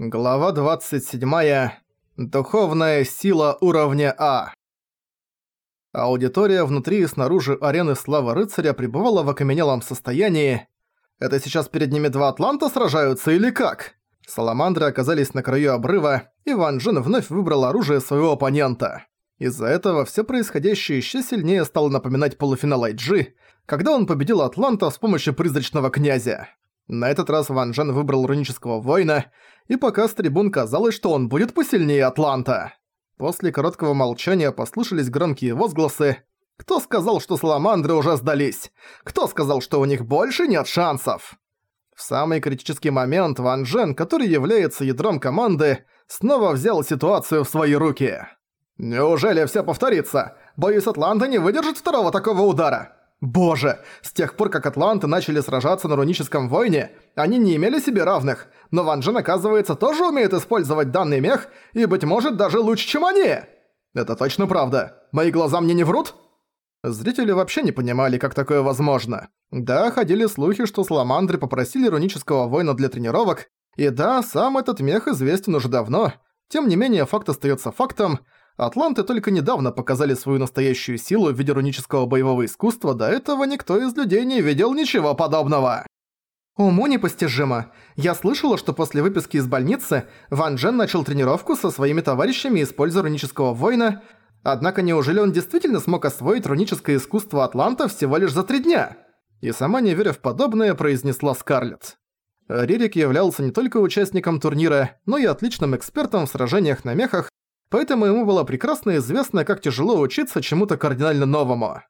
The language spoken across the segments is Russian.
Глава 27. Духовная сила уровня А. Аудитория внутри и снаружи арены Слава Рыцаря пребывала в окаменелом состоянии. Это сейчас перед ними два атланта сражаются или как? Саламандры оказались на краю обрыва, и Ван Джен вновь выбрал оружие своего оппонента. Из-за этого все происходящее еще сильнее стало напоминать полуфинал IG, когда он победил Атланта с помощью призрачного князя. На этот раз Ван Джен выбрал рунического воина, и пока с трибун казалось, что он будет посильнее Атланта. После короткого молчания послышались громкие возгласы. Кто сказал, что саламандры уже сдались? Кто сказал, что у них больше нет шансов? В самый критический момент Ван Джен, который является ядром команды, снова взял ситуацию в свои руки. «Неужели все повторится? Боюсь, Атланта не выдержит второго такого удара!» Боже, с тех пор, как атланты начали сражаться на руническом войне, они не имели себе равных, но Ван Джен, оказывается, тоже умеет использовать данный мех, и, быть может, даже лучше, чем они! Это точно правда. Мои глаза мне не врут? Зрители вообще не понимали, как такое возможно. Да, ходили слухи, что Саламандры попросили рунического воина для тренировок, и да, сам этот мех известен уже давно. Тем не менее, факт остается фактом – Атланты только недавно показали свою настоящую силу в виде рунического боевого искусства, до этого никто из людей не видел ничего подобного. Уму непостижимо. Я слышала, что после выписки из больницы Ван Джен начал тренировку со своими товарищами, используя рунического воина, однако неужели он действительно смог освоить руническое искусство Атланта всего лишь за три дня? И сама не веря в подобное, произнесла Скарлетт. Ририк являлся не только участником турнира, но и отличным экспертом в сражениях на мехах, поэтому ему было прекрасно известно, как тяжело учиться чему-то кардинально новому.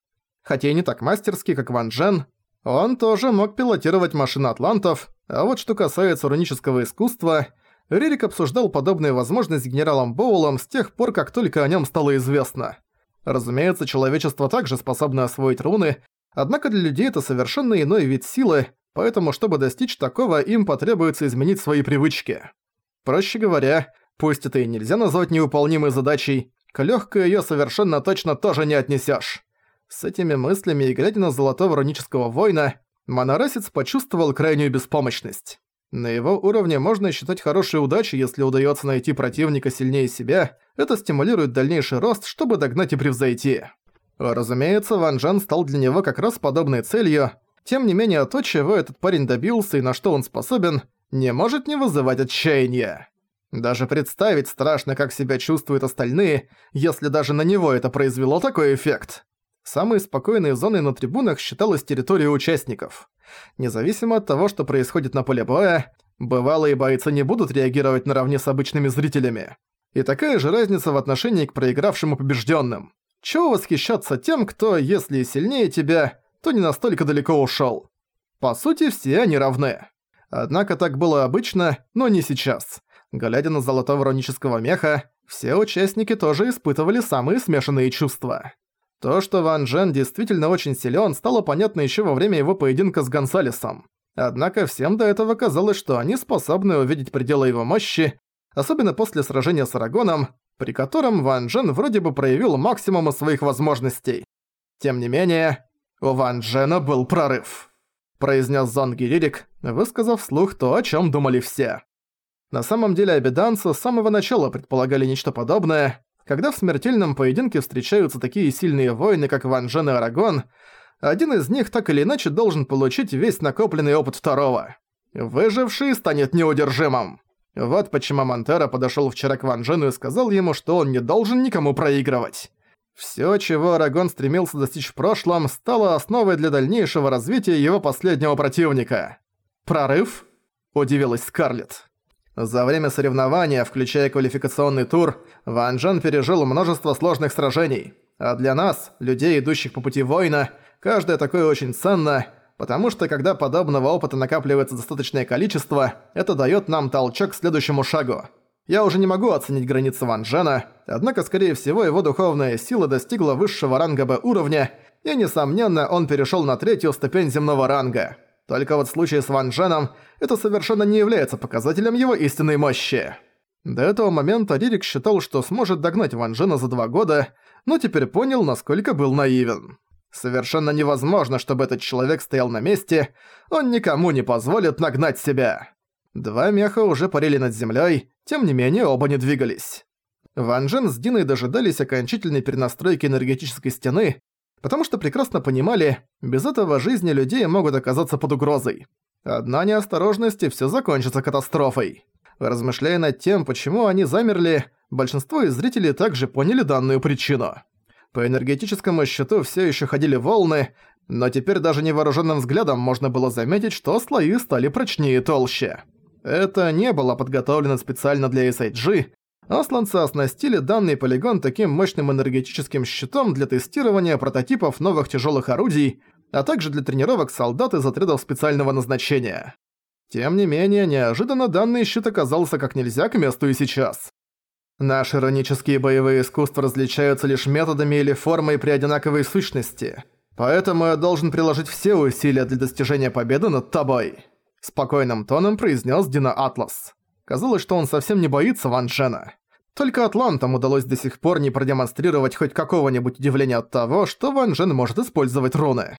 Хотя и не так мастерски, как Ван Джен, он тоже мог пилотировать машины атлантов, а вот что касается рунического искусства, Рерик обсуждал подобные возможности с генералом Боулом с тех пор, как только о нем стало известно. Разумеется, человечество также способно освоить руны, однако для людей это совершенно иной вид силы, поэтому чтобы достичь такого, им потребуется изменить свои привычки. Проще говоря, Пусть это и нельзя назвать невыполнимой задачей, к лёгкой её совершенно точно тоже не отнесёшь. С этими мыслями и глядя на золотого рунического воина, Монорасец почувствовал крайнюю беспомощность. На его уровне можно считать хорошей удачей, если удаётся найти противника сильнее себя, это стимулирует дальнейший рост, чтобы догнать и превзойти. Разумеется, Ван Джен стал для него как раз подобной целью, тем не менее то, чего этот парень добился и на что он способен, не может не вызывать отчаяния. Даже представить страшно, как себя чувствуют остальные, если даже на него это произвело такой эффект. Самой спокойной зоной на трибунах считалась территория участников. Независимо от того, что происходит на поле боя, бывалые бойцы не будут реагировать наравне с обычными зрителями. И такая же разница в отношении к проигравшим и побежденным. Чего восхищаться тем, кто, если сильнее тебя, то не настолько далеко ушел. По сути, все они равны. Однако так было обычно, но не сейчас. Глядя на золотого ронического меха, все участники тоже испытывали самые смешанные чувства. То, что Ван Джен действительно очень силен, стало понятно еще во время его поединка с Гонсалесом. Однако всем до этого казалось, что они способны увидеть пределы его мощи, особенно после сражения с Арагоном, при котором Ван Джен вроде бы проявил максимум своих возможностей. Тем не менее, у Ван Джена был прорыв, произнес Зонги Ририк, высказав вслух то, о чем думали все. На самом деле обеданцы с самого начала предполагали нечто подобное. Когда в смертельном поединке встречаются такие сильные воины, как Ван Джен и Арагон, один из них так или иначе должен получить весь накопленный опыт второго. Выживший станет неудержимым. Вот почему Монтера подошёл вчера к Ван Джену и сказал ему, что он не должен никому проигрывать. Всё, чего Арагон стремился достичь в прошлом, стало основой для дальнейшего развития его последнего противника. «Прорыв?» – удивилась Скарлетт. За время соревнования, включая квалификационный тур, Ван Джен пережил множество сложных сражений. А для нас, людей, идущих по пути воина, каждое такое очень ценно, потому что когда подобного опыта накапливается достаточное количество, это даёт нам толчок к следующему шагу. Я уже не могу оценить границы Ван Джена, однако, скорее всего, его духовная сила достигла высшего ранга Б уровня, и, несомненно, он перешёл на третью ступень земного ранга. Только вот в случае с Ван Дженом это совершенно не является показателем его истинной мощи. До этого момента Ририк считал, что сможет догнать Ван Джена за два года, но теперь понял, насколько был наивен. Совершенно невозможно, чтобы этот человек стоял на месте, он никому не позволит нагнать себя. Два меха уже парили над землей, тем не менее оба не двигались. Ван Джен с Диной дожидались окончательной перенастройки энергетической стены, потому что прекрасно понимали, без этого жизни людей могут оказаться под угрозой. Одна неосторожность и всё закончится катастрофой. Размышляя над тем, почему они замерли, большинство из зрителей также поняли данную причину. По энергетическому счету всё ещё ходили волны, но теперь даже невооружённым взглядом можно было заметить, что слои стали прочнее и толще. Это не было подготовлено специально для SIG, Асланцы оснастили данный полигон таким мощным энергетическим щитом для тестирования прототипов новых тяжелых орудий, а также для тренировок солдат из отрядов специального назначения. Тем не менее, неожиданно данный щит оказался как нельзя к месту и сейчас. Наши иронические боевые искусства различаются лишь методами или формой при одинаковой сущности. Поэтому я должен приложить все усилия для достижения победы над тобой. Спокойным тоном произнес Дина Атлас. Казалось, что он совсем не боится Ван Джена. Только атлантам удалось до сих пор не продемонстрировать хоть какого-нибудь удивления от того, что Ван Джен может использовать руны.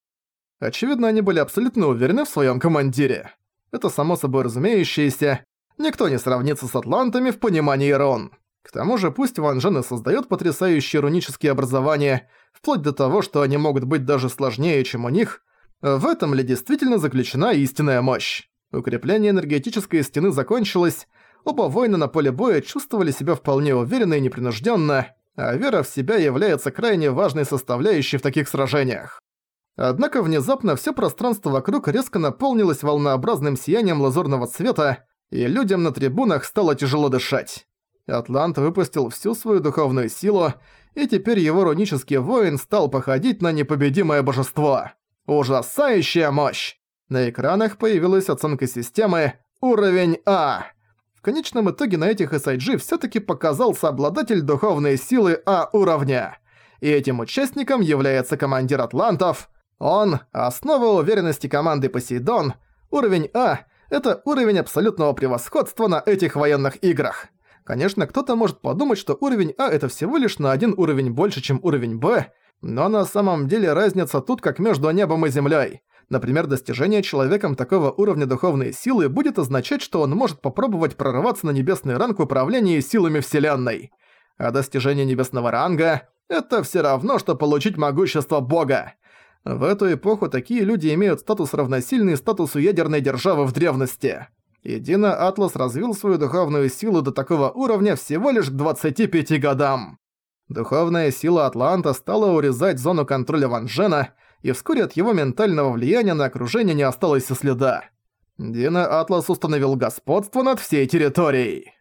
Очевидно, они были абсолютно уверены в своем командире. Это само собой разумеющееся. Никто не сравнится с атлантами в понимании рун. К тому же пусть Ван Джен и создаёт потрясающие рунические образования, вплоть до того, что они могут быть даже сложнее, чем у них, в этом ли действительно заключена истинная мощь? Укрепление энергетической стены закончилось, оба воина на поле боя чувствовали себя вполне уверенно и непринужденно, а вера в себя является крайне важной составляющей в таких сражениях. Однако внезапно все пространство вокруг резко наполнилось волнообразным сиянием лазурного цвета, и людям на трибунах стало тяжело дышать. Атлант выпустил всю свою духовную силу, и теперь его рунический воин стал походить на непобедимое божество. Ужасающая мощь! На экранах появилась оценка системы «Уровень А». В конечном итоге на этих SIG всё-таки показался обладатель духовной силы А уровня. И этим участником является командир Атлантов. Он – основа уверенности команды Посейдон. Уровень А – это уровень абсолютного превосходства на этих военных играх. Конечно, кто-то может подумать, что уровень А – это всего лишь на один уровень больше, чем уровень Б, но на самом деле разница тут как между небом и землей. Например, достижение человеком такого уровня духовной силы будет означать, что он может попробовать прорваться на небесный ранг управления силами Вселенной. А достижение небесного ранга — это все равно, что получить могущество Бога. В эту эпоху такие люди имеют статус равносильный статусу ядерной державы в древности. Едино Атлас развил свою духовную силу до такого уровня всего лишь к 25 годам. Духовная сила Атланта стала урезать зону контроля Ван Джена, и вскоре от его ментального влияния на окружение не осталось и следа. Дина Атлас установил господство над всей территорией.